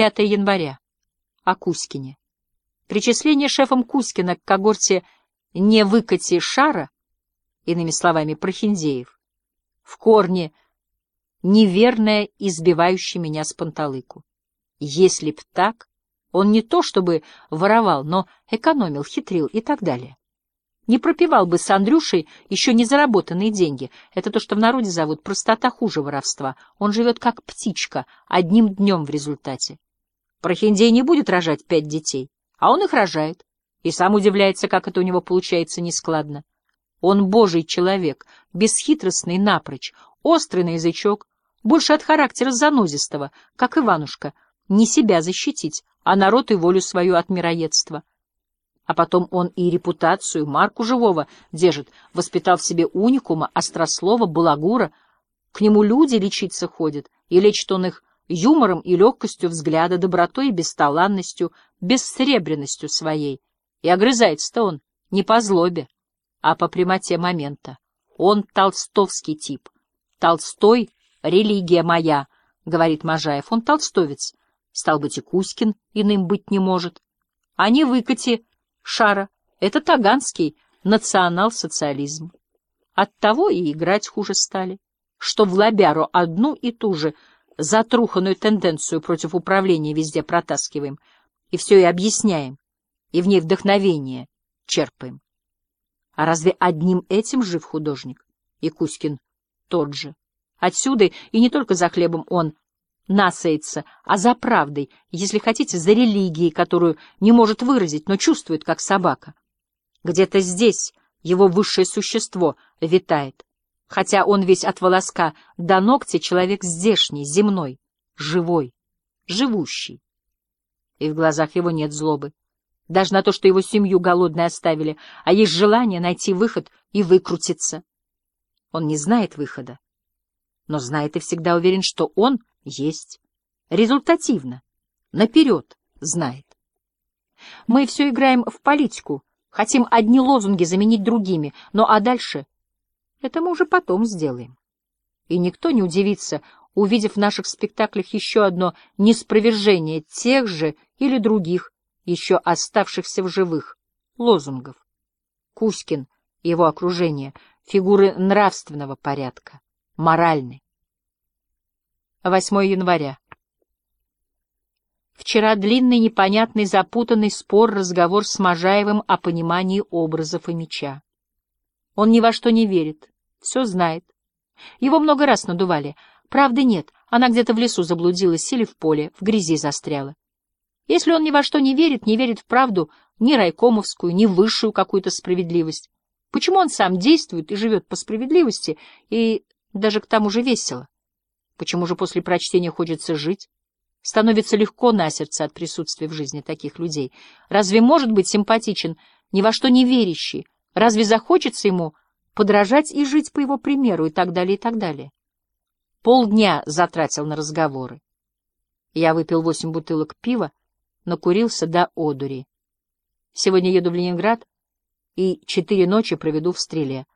5 января. О Кузькине. Причисление шефом Кузькина к когорте «не выкати шара», иными словами, прохиндеев, в корне неверное, избивающее меня с панталыку. Если б так, он не то чтобы воровал, но экономил, хитрил и так далее. Не пропивал бы с Андрюшей еще не заработанные деньги. Это то, что в народе зовут простота хуже воровства. Он живет как птичка, одним днем в результате. Прохиндей не будет рожать пять детей, а он их рожает. И сам удивляется, как это у него получается нескладно. Он божий человек, бесхитростный напрочь, острый на язычок, больше от характера занозистого, как Иванушка, не себя защитить, а народ и волю свою от мироедства. А потом он и репутацию, марку живого держит, воспитал в себе уникума, острослова, балагура. К нему люди лечиться ходят, и лечит он их юмором и легкостью взгляда, добротой и бесталанностью, бессребренностью своей. И огрызается-то он не по злобе, а по прямоте момента. Он толстовский тип. Толстой — религия моя, — говорит Можаев. Он толстовец. Стал быть, и Кузькин иным быть не может. А не выкати шара. Это таганский национал-социализм. Оттого и играть хуже стали, что в лобяру одну и ту же затруханную тенденцию против управления везде протаскиваем, и все и объясняем, и в ней вдохновение черпаем. А разве одним этим жив художник? И Кузькин тот же. Отсюда и не только за хлебом он насается, а за правдой, если хотите, за религией, которую не может выразить, но чувствует, как собака. Где-то здесь его высшее существо витает, хотя он весь от волоска до ногтя человек здешний, земной, живой, живущий. И в глазах его нет злобы, даже на то, что его семью голодной оставили, а есть желание найти выход и выкрутиться. Он не знает выхода, но знает и всегда уверен, что он — есть. Результативно. Наперед знает. Мы все играем в политику, хотим одни лозунги заменить другими, но а дальше? Это мы уже потом сделаем. И никто не удивится, увидев в наших спектаклях еще одно неспровержение тех же или других, еще оставшихся в живых, лозунгов. Кузькин и его окружение — фигуры нравственного порядка, моральной. 8 января. Вчера длинный, непонятный, запутанный спор, разговор с Можаевым о понимании образов и меча. Он ни во что не верит, все знает. Его много раз надували. Правды нет, она где-то в лесу заблудилась или в поле, в грязи застряла. Если он ни во что не верит, не верит в правду, ни райкомовскую, ни высшую какую-то справедливость, почему он сам действует и живет по справедливости, и даже к тому же весело? Почему же после прочтения хочется жить? Становится легко на сердце от присутствия в жизни таких людей. Разве может быть симпатичен ни во что не верящий? Разве захочется ему подражать и жить по его примеру и так далее, и так далее? Полдня затратил на разговоры. Я выпил восемь бутылок пива, накурился до одури. Сегодня еду в Ленинград и четыре ночи проведу в стреле.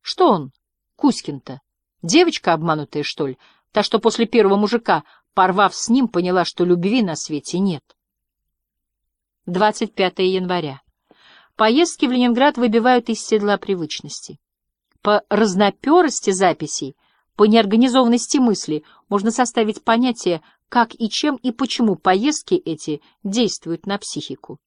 Что он, Кузькин-то? Девочка обманутая, что ли? Та, что после первого мужика, порвав с ним, поняла, что любви на свете нет. 25 января. Поездки в Ленинград выбивают из седла привычности. По разноперости записей, по неорганизованности мысли можно составить понятие, как и чем и почему поездки эти действуют на психику.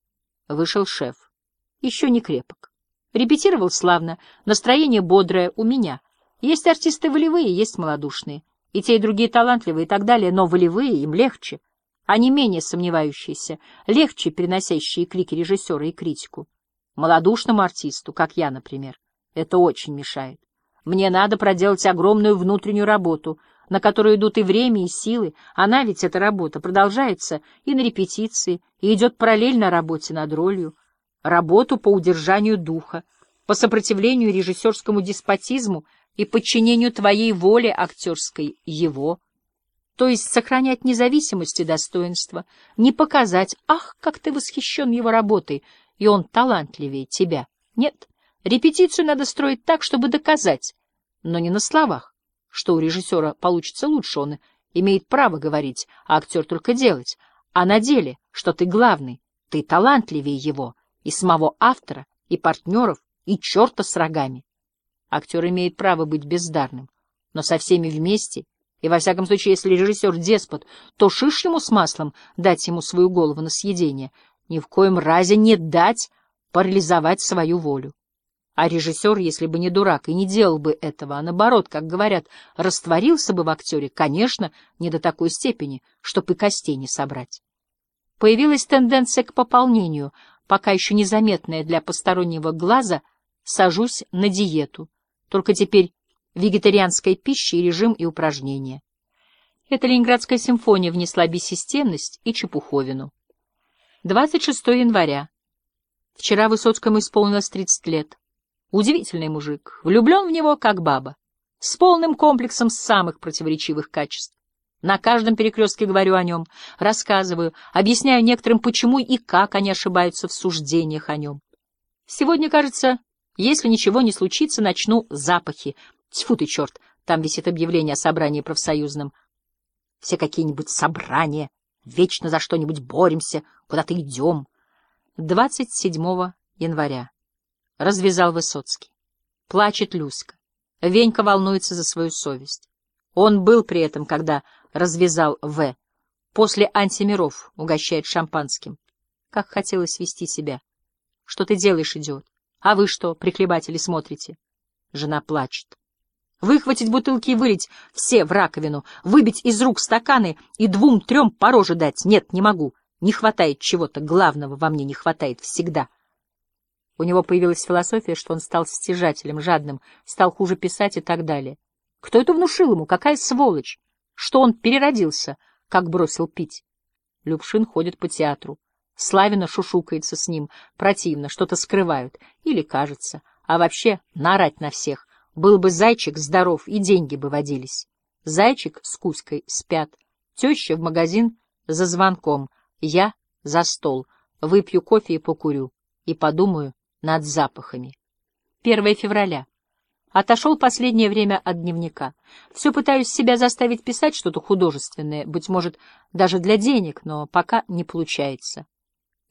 Вышел шеф. Еще не крепок. Репетировал славно, настроение бодрое у меня. Есть артисты волевые, есть малодушные. И те, и другие талантливые и так далее, но волевые им легче. Они менее сомневающиеся, легче переносящие крики режиссера и критику. Молодушному артисту, как я, например, это очень мешает. Мне надо проделать огромную внутреннюю работу, на которую идут и время, и силы. Она ведь, эта работа, продолжается и на репетиции, и идет параллельно работе над ролью. Работу по удержанию духа, по сопротивлению режиссерскому деспотизму, и подчинению твоей воле актерской его, то есть сохранять независимость и достоинство, не показать, ах, как ты восхищен его работой, и он талантливее тебя. Нет, репетицию надо строить так, чтобы доказать, но не на словах, что у режиссера получится лучше, он имеет право говорить, а актер только делать, а на деле, что ты главный, ты талантливее его, и самого автора, и партнеров, и черта с рогами. Актер имеет право быть бездарным, но со всеми вместе, и во всяком случае, если режиссер деспот, то шиш ему с маслом дать ему свою голову на съедение, ни в коем разе не дать парализовать свою волю. А режиссер, если бы не дурак, и не делал бы этого, а наоборот, как говорят, растворился бы в актере, конечно, не до такой степени, чтоб и костей не собрать. Появилась тенденция к пополнению, пока еще незаметная для постороннего глаза, сажусь на диету. Только теперь вегетарианской пищи режим и упражнения. Эта Ленинградская симфония внесла бессистемность и чепуховину. 26 января. Вчера Высоцкому исполнилось 30 лет. Удивительный мужик, влюблен в него как баба, с полным комплексом самых противоречивых качеств. На каждом перекрестке говорю о нем, рассказываю, объясняю некоторым, почему и как они ошибаются в суждениях о нем. Сегодня, кажется, если ничего не случится, начну запахи. Тьфу ты, черт, там висит объявление о собрании профсоюзном. Все какие-нибудь собрания, вечно за что-нибудь боремся, куда-то идем. 27 января. Развязал Высоцкий. Плачет Люська. Венька волнуется за свою совесть. Он был при этом, когда развязал В. После антимиров угощает шампанским. Как хотелось вести себя. Что ты делаешь, идиот? А вы что, прихлебатели, смотрите? Жена плачет. Выхватить бутылки и вылить все в раковину, выбить из рук стаканы и двум-трем по роже дать. Нет, не могу. Не хватает чего-то, главного во мне не хватает всегда. У него появилась философия, что он стал стяжателем, жадным, стал хуже писать и так далее. Кто это внушил ему? Какая сволочь? Что он переродился, как бросил пить? Любшин ходит по театру. Славина шушукается с ним, противно, что-то скрывают. Или кажется. А вообще нарать на всех. Был бы зайчик здоров, и деньги бы водились. Зайчик с Кузькой спят. Теща в магазин за звонком. Я за стол. Выпью кофе и покурю. И подумаю, над запахами. 1 февраля. Отошел последнее время от дневника. Все пытаюсь себя заставить писать что-то художественное, быть может, даже для денег, но пока не получается.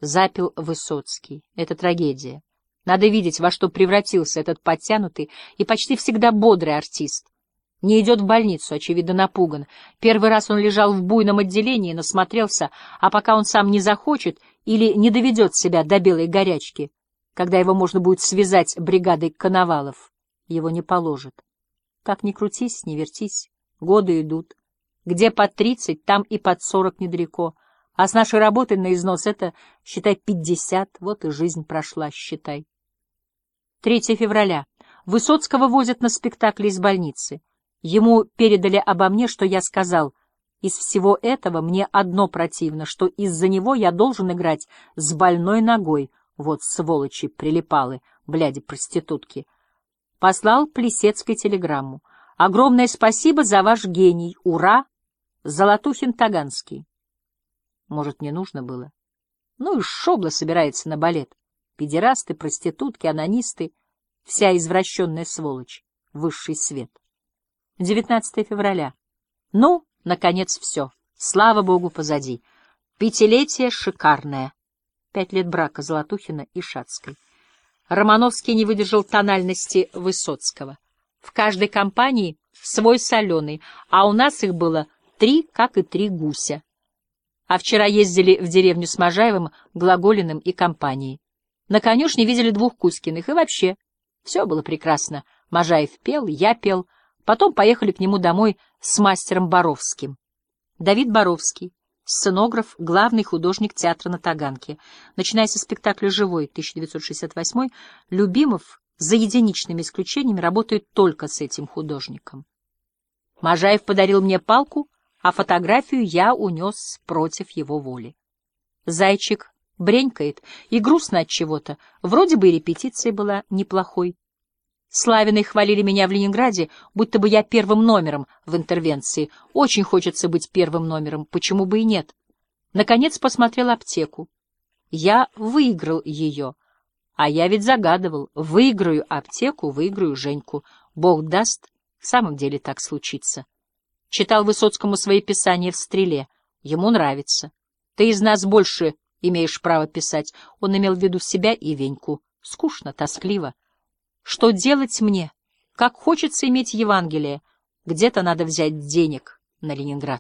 Запил Высоцкий. Это трагедия. Надо видеть, во что превратился этот подтянутый и почти всегда бодрый артист. Не идет в больницу, очевидно, напуган. Первый раз он лежал в буйном отделении, насмотрелся, а пока он сам не захочет или не доведет себя до белой горячки, когда его можно будет связать бригадой коновалов. Его не положат. Как ни крутись, не вертись, годы идут. Где под тридцать, там и под сорок недалеко. А с нашей работой на износ это, считай, пятьдесят, вот и жизнь прошла, считай. 3 февраля. Высоцкого возят на спектакль из больницы. Ему передали обо мне, что я сказал. Из всего этого мне одно противно, что из-за него я должен играть с больной ногой — вот сволочи прилипалы, бляди-проститутки. Послал Плесецкой телеграмму. Огромное спасибо за ваш гений. Ура! Золотухин Таганский. Может, не нужно было? Ну и шобла собирается на балет. Педерасты, проститутки, анонисты. Вся извращенная сволочь. Высший свет. 19 февраля. Ну, наконец, все. Слава богу, позади. Пятилетие шикарное. Пять лет брака Золотухина и Шацкой. Романовский не выдержал тональности Высоцкого. В каждой компании свой соленый, а у нас их было три, как и три гуся. А вчера ездили в деревню с Можаевым, Глаголиным и компанией. На конюшне видели двух Кузькиных, и вообще все было прекрасно. Можаев пел, я пел. Потом поехали к нему домой с мастером Боровским. Давид Боровский сценограф, главный художник театра на Таганке. Начиная со спектакля «Живой» 1968 Любимов за единичными исключениями работает только с этим художником. Можаев подарил мне палку, а фотографию я унес против его воли. Зайчик бренькает и грустно от чего-то, вроде бы и репетиция была неплохой. Славины хвалили меня в Ленинграде, будто бы я первым номером в интервенции. Очень хочется быть первым номером, почему бы и нет. Наконец посмотрел аптеку. Я выиграл ее. А я ведь загадывал, выиграю аптеку, выиграю Женьку. Бог даст, в самом деле так случится. Читал Высоцкому свои писания в «Стреле». Ему нравится. Ты из нас больше имеешь право писать. Он имел в виду себя и Веньку. Скучно, тоскливо. Что делать мне? Как хочется иметь Евангелие. Где-то надо взять денег на Ленинград.